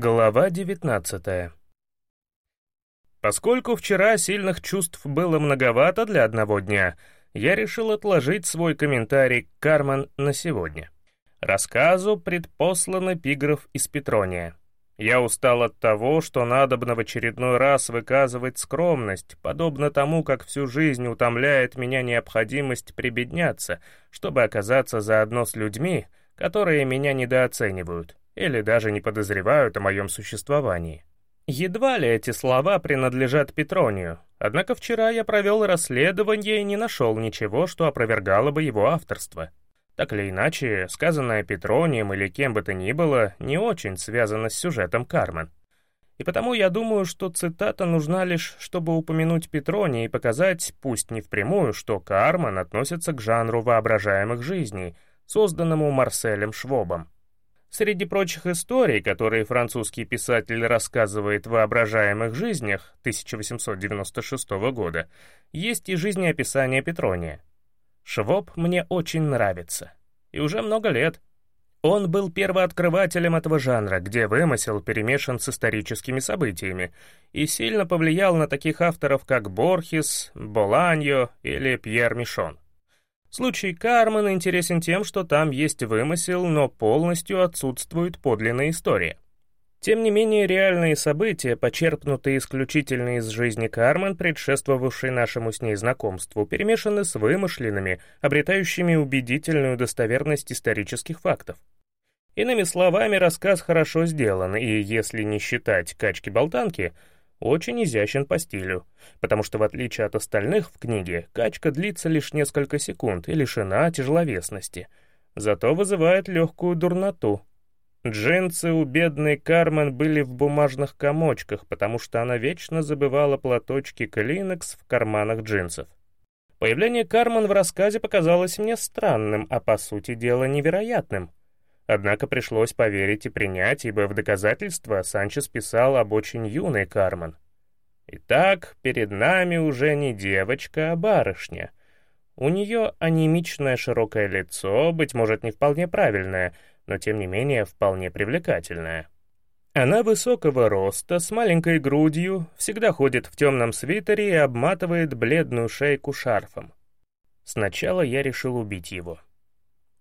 Глава 19 Поскольку вчера сильных чувств было многовато для одного дня, я решил отложить свой комментарий «Карман» на сегодня. Рассказу предпослан эпиграф из Петрония. Я устал от того, что надобно в очередной раз выказывать скромность, подобно тому, как всю жизнь утомляет меня необходимость прибедняться, чтобы оказаться заодно с людьми, которые меня недооценивают или даже не подозревают о моем существовании. Едва ли эти слова принадлежат Петронию, однако вчера я провел расследование и не нашел ничего, что опровергало бы его авторство. Так или иначе, сказанное Петронием или кем бы то ни было, не очень связано с сюжетом Кармен. И потому я думаю, что цитата нужна лишь, чтобы упомянуть Петрония и показать, пусть не впрямую, что Кармен относится к жанру воображаемых жизней, созданному Марселем Швобом. Среди прочих историй, которые французский писатель рассказывает в «Воображаемых жизнях» 1896 года, есть и жизнеописание Петрония. Швоб мне очень нравится. И уже много лет. Он был первооткрывателем этого жанра, где вымысел перемешан с историческими событиями, и сильно повлиял на таких авторов, как Борхес, Боланьо или Пьер Мишон. Случай Кармен интересен тем, что там есть вымысел, но полностью отсутствует подлинная история. Тем не менее, реальные события, почерпнутые исключительно из жизни Кармен, предшествовавшей нашему с ней знакомству, перемешаны с вымышленными, обретающими убедительную достоверность исторических фактов. Иными словами, рассказ хорошо сделан, и, если не считать качки-болтанки, очень изящен по стилю, потому что, в отличие от остальных в книге, качка длится лишь несколько секунд и лишена тяжеловесности, зато вызывает легкую дурноту, Джинсы у бедной Кармен были в бумажных комочках, потому что она вечно забывала платочки Клинекс в карманах джинсов. Появление Кармен в рассказе показалось мне странным, а по сути дела невероятным. Однако пришлось поверить и принять, ибо в доказательство Санчес писал об очень юной Кармен. Итак, перед нами уже не девочка, а барышня. У нее анемичное широкое лицо, быть может, не вполне правильное — но тем не менее вполне привлекательная. Она высокого роста, с маленькой грудью, всегда ходит в темном свитере и обматывает бледную шейку шарфом. Сначала я решил убить его.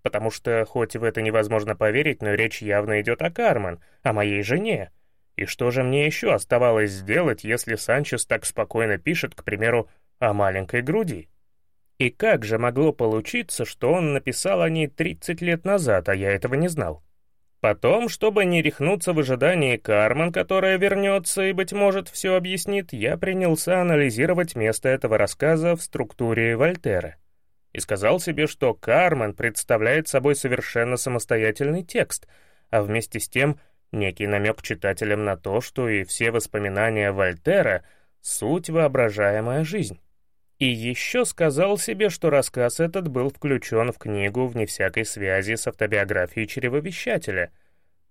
Потому что, хоть в это невозможно поверить, но речь явно идет о Кармен, о моей жене. И что же мне еще оставалось сделать, если Санчес так спокойно пишет, к примеру, о маленькой груди? И как же могло получиться, что он написал о ней 30 лет назад, а я этого не знал? Потом, чтобы не рехнуться в ожидании Кармен, которая вернется и, быть может, все объяснит, я принялся анализировать место этого рассказа в структуре Вольтера. И сказал себе, что Кармен представляет собой совершенно самостоятельный текст, а вместе с тем некий намек читателям на то, что и все воспоминания Вольтера — суть воображаемая жизнь. И еще сказал себе, что рассказ этот был включен в книгу вне всякой связи с автобиографией чревовещателя,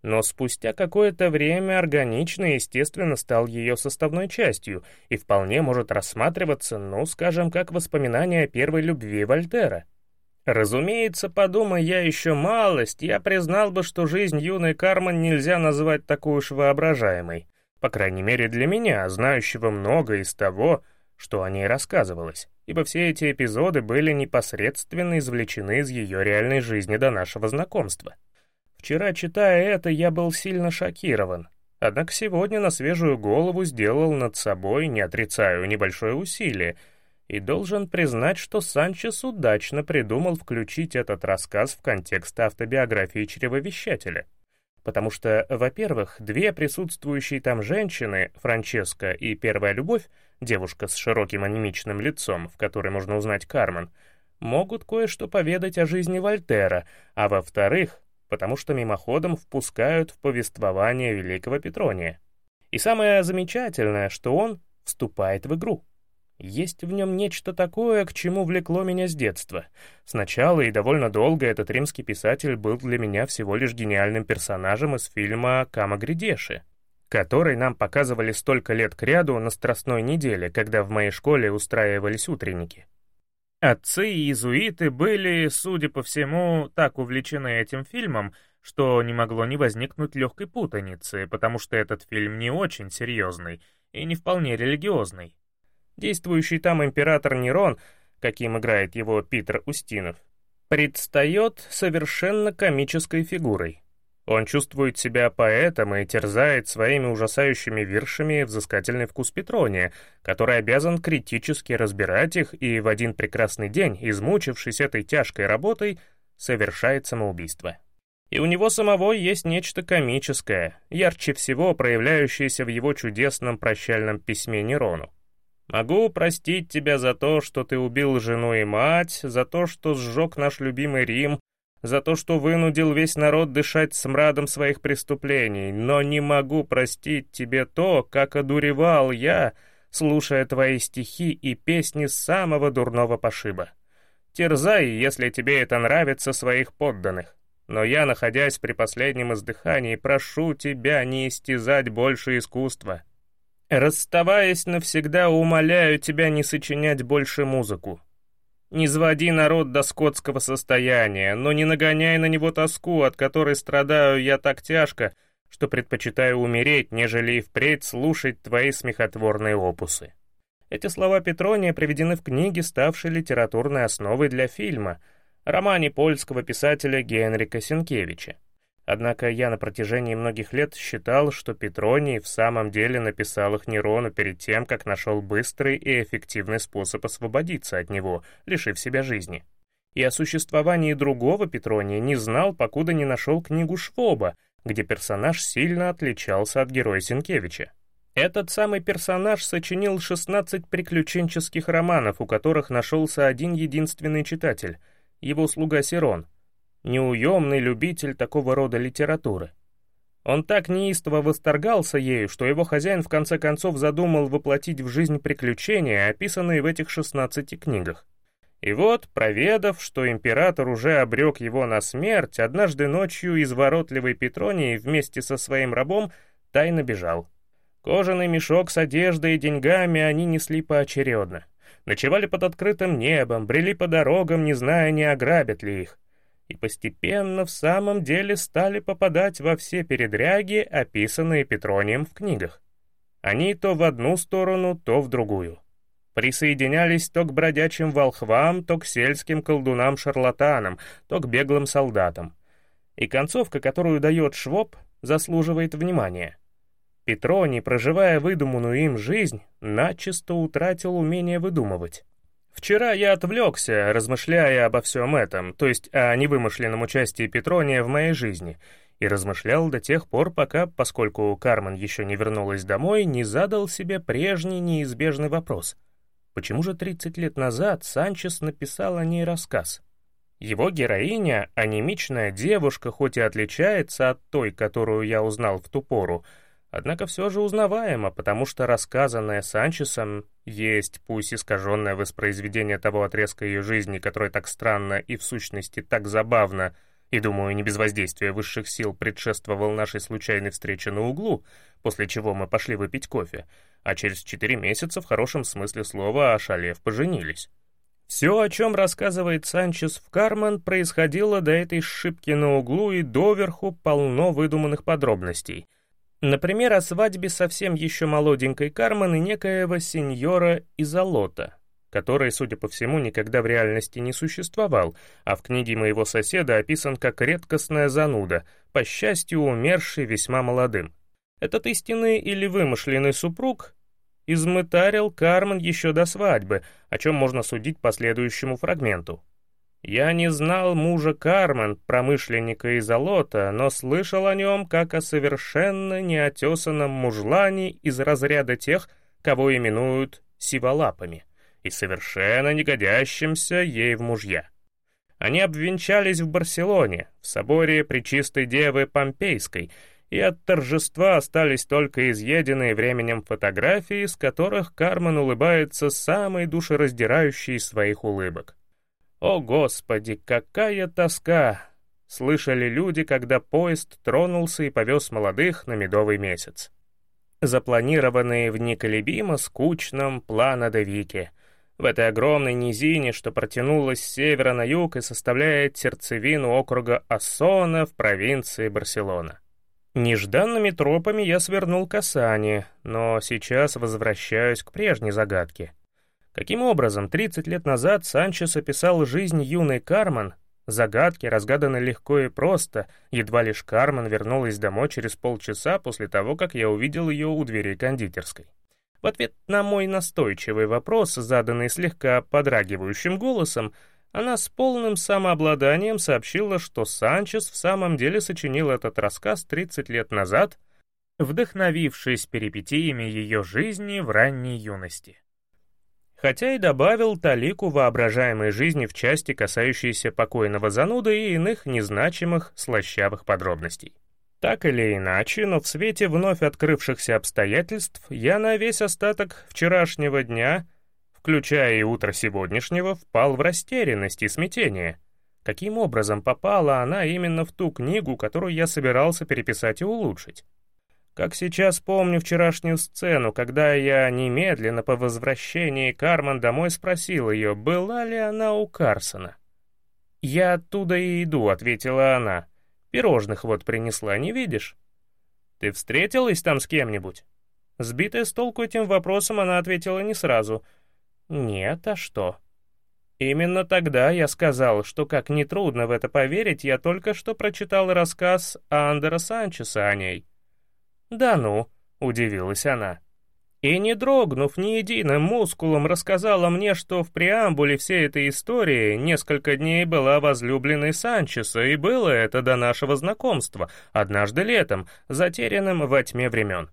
но спустя какое-то время органично и естественно стал ее составной частью и вполне может рассматриваться, ну, скажем, как воспоминание о первой любви Вольтера. Разумеется, подумай я еще малость, я признал бы, что жизнь юной Кармен нельзя называть такой уж воображаемой, по крайней мере для меня, знающего много из того, что о ней рассказывалось, ибо все эти эпизоды были непосредственно извлечены из ее реальной жизни до нашего знакомства. Вчера, читая это, я был сильно шокирован, однако сегодня на свежую голову сделал над собой, не отрицаю, небольшое усилие, и должен признать, что Санчес удачно придумал включить этот рассказ в контекст автобиографии чревовещателя. Потому что, во-первых, две присутствующие там женщины, Франческа и Первая Любовь, девушка с широким анемичным лицом, в которой можно узнать Кармен, могут кое-что поведать о жизни Вольтера, а во-вторых, потому что мимоходом впускают в повествование великого Петрония. И самое замечательное, что он вступает в игру. Есть в нем нечто такое, к чему влекло меня с детства. Сначала и довольно долго этот римский писатель был для меня всего лишь гениальным персонажем из фильма «Кама Гридеши», который нам показывали столько лет кряду на Страстной неделе, когда в моей школе устраивались утренники. Отцы и иезуиты были, судя по всему, так увлечены этим фильмом, что не могло не возникнуть легкой путаницы, потому что этот фильм не очень серьезный и не вполне религиозный. Действующий там император Нерон, каким играет его Питер Устинов, предстает совершенно комической фигурой. Он чувствует себя поэтом и терзает своими ужасающими виршами взыскательный вкус Петрония, который обязан критически разбирать их и в один прекрасный день, измучившись этой тяжкой работой, совершает самоубийство. И у него самого есть нечто комическое, ярче всего проявляющееся в его чудесном прощальном письме Нерону. «Могу простить тебя за то, что ты убил жену и мать, за то, что сжег наш любимый Рим, за то, что вынудил весь народ дышать смрадом своих преступлений, но не могу простить тебе то, как одуревал я, слушая твои стихи и песни самого дурного пошиба. Терзай, если тебе это нравится, своих подданных. Но я, находясь при последнем издыхании, прошу тебя не истязать больше искусства. Расставаясь навсегда, умоляю тебя не сочинять больше музыку. Не своди народ до скотского состояния, но не нагоняй на него тоску, от которой страдаю я так тяжко, что предпочитаю умереть, нежели и впредь слушать твои смехотворные опусы. Эти слова Петрония приведены в книге, ставшей литературной основой для фильма, романе польского писателя Генрика Сенкевича. Однако я на протяжении многих лет считал, что Петроний в самом деле написал их Нерону перед тем, как нашел быстрый и эффективный способ освободиться от него, лишив себя жизни. И о существовании другого Петрония не знал, покуда не нашел книгу Швоба, где персонаж сильно отличался от героя Сенкевича. Этот самый персонаж сочинил 16 приключенческих романов, у которых нашелся один единственный читатель — его слуга Сирон — неуемный любитель такого рода литературы. Он так неистово восторгался ею, что его хозяин в конце концов задумал воплотить в жизнь приключения, описанные в этих 16 книгах. И вот, проведав, что император уже обрек его на смерть, однажды ночью изворотливый Петроний вместе со своим рабом тайно бежал. Кожаный мешок с одеждой и деньгами они несли поочередно. Ночевали под открытым небом, брели по дорогам, не зная, не ограбят ли их и постепенно в самом деле стали попадать во все передряги, описанные Петронием в книгах. Они то в одну сторону, то в другую. Присоединялись то к бродячим волхвам, то к сельским колдунам-шарлатанам, то к беглым солдатам. И концовка, которую дает Швоб, заслуживает внимания. Петроний, проживая выдуманную им жизнь, начисто утратил умение выдумывать. Вчера я отвлекся, размышляя обо всем этом, то есть о невымышленном участии Петрония в моей жизни, и размышлял до тех пор, пока, поскольку Кармен еще не вернулась домой, не задал себе прежний неизбежный вопрос. Почему же 30 лет назад Санчес написал о ней рассказ? Его героиня, анемичная девушка, хоть и отличается от той, которую я узнал в ту пору, однако все же узнаваемо, потому что рассказанное Санчесом есть, пусть искаженное воспроизведение того отрезка ее жизни, который так странно и в сущности так забавно, и, думаю, не без воздействия высших сил предшествовал нашей случайной встрече на углу, после чего мы пошли выпить кофе, а через четыре месяца, в хорошем смысле слова, ошалев, поженились. Все, о чем рассказывает Санчес в Кармен, происходило до этой шибки на углу и доверху полно выдуманных подробностей — Например, о свадьбе совсем еще молоденькой Кармен и некоего сеньора Изолота, который, судя по всему, никогда в реальности не существовал, а в книге моего соседа описан как редкостная зануда, по счастью, умерший весьма молодым. Этот истинный или вымышленный супруг измытарил Кармен еще до свадьбы, о чем можно судить по следующему фрагменту. Я не знал мужа Кармен, промышленника из Алота, но слышал о нем как о совершенно неотесанном мужлане из разряда тех, кого именуют сиволапами, и совершенно не годящимся ей в мужья. Они обвенчались в Барселоне, в соборе Пречистой Девы Помпейской, и от торжества остались только изъеденные временем фотографии, с которых Кармен улыбается самой душераздирающей своих улыбок. «О, Господи, какая тоска!» Слышали люди, когда поезд тронулся и повез молодых на медовый месяц. Запланированные в неколебимо скучном плана Девике, в этой огромной низине, что протянулась с севера на юг и составляет сердцевину округа Ассона в провинции Барселона. Нежданными тропами я свернул к Асане, но сейчас возвращаюсь к прежней загадке. Каким образом 30 лет назад Санчес описал жизнь юной Кармен, загадки разгаданы легко и просто, едва лишь Кармен вернулась домой через полчаса после того, как я увидел ее у дверей кондитерской. В ответ на мой настойчивый вопрос, заданный слегка подрагивающим голосом, она с полным самообладанием сообщила, что Санчес в самом деле сочинил этот рассказ 30 лет назад, вдохновившись перипетиями ее жизни в ранней юности. Хотя и добавил талику воображаемой жизни в части, касающейся покойного зануды и иных незначимых слащавых подробностей. Так или иначе, но в свете вновь открывшихся обстоятельств я на весь остаток вчерашнего дня, включая и утро сегодняшнего, впал в растерянность и смятение. Каким образом попала она именно в ту книгу, которую я собирался переписать и улучшить? Как сейчас помню вчерашнюю сцену, когда я немедленно по возвращении Карман домой спросил ее, была ли она у Карсона. «Я оттуда и иду», — ответила она. Пирожных вот принесла, не видишь? Ты встретилась там с кем-нибудь?» Сбитая с толку этим вопросом, она ответила не сразу. «Нет, а что?» Именно тогда я сказал, что как нетрудно в это поверить, я только что прочитал рассказ Андера Санчеса о ней. «Да ну», — удивилась она и, не дрогнув ни единым мускулом, рассказала мне, что в преамбуле всей этой истории несколько дней была возлюбленной Санчеса, и было это до нашего знакомства, однажды летом, затерянным во тьме времен.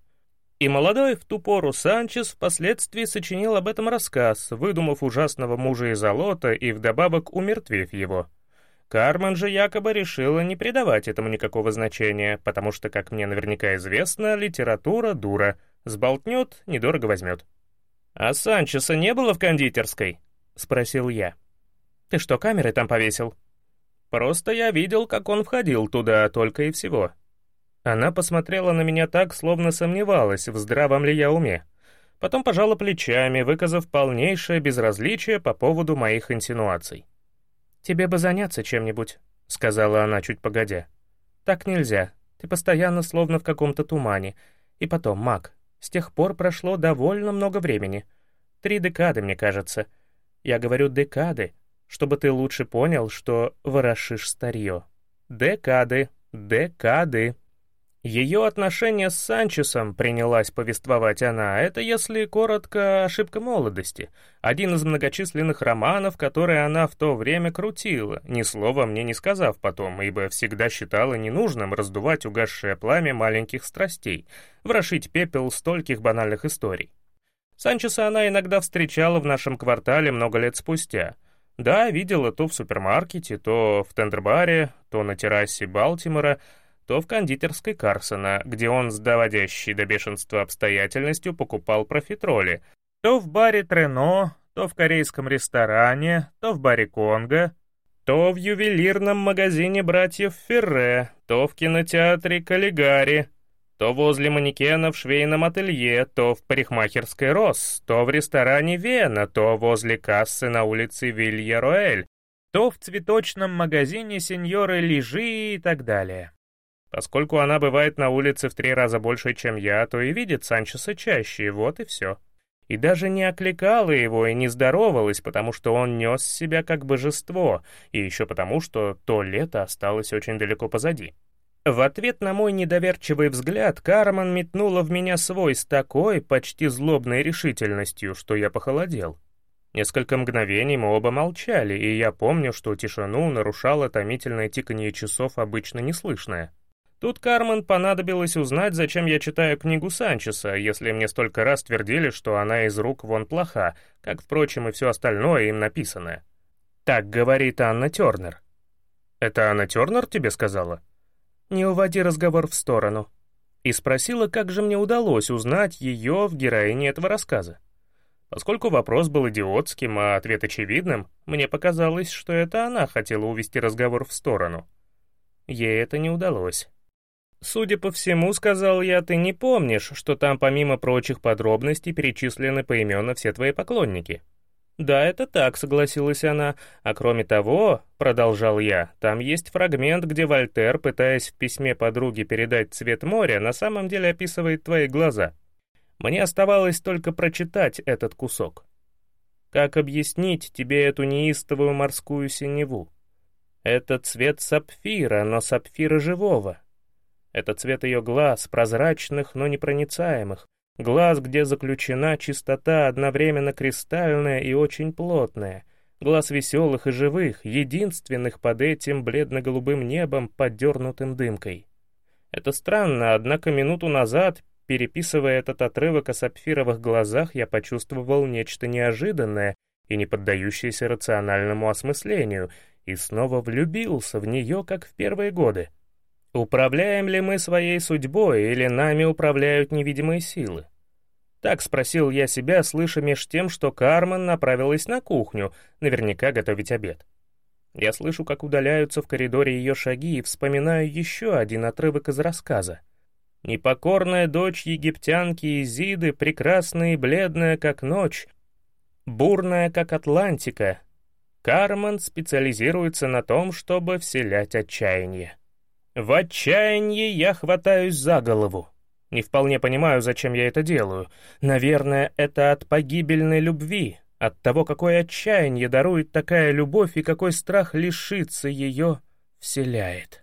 И молодой в ту пору Санчес впоследствии сочинил об этом рассказ, выдумав ужасного мужа из Алота и вдобавок умертвив его. Кармен же якобы решила не придавать этому никакого значения, потому что, как мне наверняка известно, литература — дура — Сболтнет, недорого возьмет. «А Санчеса не было в кондитерской?» — спросил я. «Ты что, камеры там повесил?» «Просто я видел, как он входил туда, только и всего». Она посмотрела на меня так, словно сомневалась, в здравом ли я уме. Потом пожала плечами, выказав полнейшее безразличие по поводу моих инсинуаций. «Тебе бы заняться чем-нибудь», — сказала она чуть погодя. «Так нельзя. Ты постоянно словно в каком-то тумане. И потом, Мак, с тех пор прошло довольно много времени. Три декады, мне кажется. Я говорю «декады», чтобы ты лучше понял, что ворошишь старье. Декады, декады. Ее отношения с Санчесом, принялась повествовать она, это, если коротко, ошибка молодости. Один из многочисленных романов, которые она в то время крутила, ни слова мне не сказав потом, ибо всегда считала ненужным раздувать угасшее пламя маленьких страстей, ворошить пепел стольких банальных историй. Санчеса она иногда встречала в нашем квартале много лет спустя. Да, видела то в супермаркете, то в тендербаре, то на террасе Балтимора — то в кондитерской Карсона, где он с доводящей до бешенства обстоятельностью покупал профитроли, то в баре Трено, то в корейском ресторане, то в баре Конго, то в ювелирном магазине братьев Ферре, то в кинотеатре Каллигари, то возле манекена в швейном ателье, то в парикмахерской Рос, то в ресторане Вена, то возле кассы на улице Вилья-Роэль, то в цветочном магазине сеньоры Лижи и так далее. Поскольку она бывает на улице в три раза больше, чем я, то и видит Санчеса чаще, вот и все. И даже не окликала его и не здоровалась, потому что он нес себя как божество, и еще потому, что то лето осталось очень далеко позади. В ответ на мой недоверчивый взгляд Карман метнула в меня свой с такой почти злобной решительностью, что я похолодел. Несколько мгновений мы оба молчали, и я помню, что тишину нарушало томительное тиканье часов обычно неслышное. Тут Кармен понадобилось узнать, зачем я читаю книгу Санчеса, если мне столько раз твердили, что она из рук вон плоха, как, впрочем, и все остальное им написанное. Так говорит Анна Тернер. «Это Анна Тернер тебе сказала?» «Не уводи разговор в сторону». И спросила, как же мне удалось узнать ее в героине этого рассказа. Поскольку вопрос был идиотским, а ответ очевидным, мне показалось, что это она хотела увести разговор в сторону. Ей это не удалось. «Судя по всему, — сказал я, — ты не помнишь, что там помимо прочих подробностей перечислены поименно все твои поклонники». «Да, это так», — согласилась она. «А кроме того, — продолжал я, — там есть фрагмент, где Вольтер, пытаясь в письме подруге передать цвет моря, на самом деле описывает твои глаза. Мне оставалось только прочитать этот кусок. Как объяснить тебе эту неистовую морскую синеву? Это цвет сапфира, но сапфира живого. Это цвет ее глаз, прозрачных, но непроницаемых, Глаз, где заключена чистота одновременно кристальная и очень плотная. Глаз веселых и живых, единственных под этим бледно-голубым небом, подернутым дымкой. Это странно, однако минуту назад, переписывая этот отрывок о сапфировых глазах, я почувствовал нечто неожиданное и не поддающееся рациональному осмыслению, и снова влюбился в нее, как в первые годы. Управляем ли мы своей судьбой или нами управляют невидимые силы? Так спросил я себя, слыша меж тем, что Кармен направилась на кухню, наверняка готовить обед. Я слышу, как удаляются в коридоре ее шаги и вспоминаю еще один отрывок из рассказа. Непокорная дочь египтянки Изиды, прекрасная и бледная, как ночь, бурная, как Атлантика. Кармен специализируется на том, чтобы вселять отчаяние. В отчаянии я хватаюсь за голову. Не вполне понимаю, зачем я это делаю. Наверное, это от погибельной любви, от того, какое отчаяние дарует такая любовь и какой страх лишиться ее вселяет.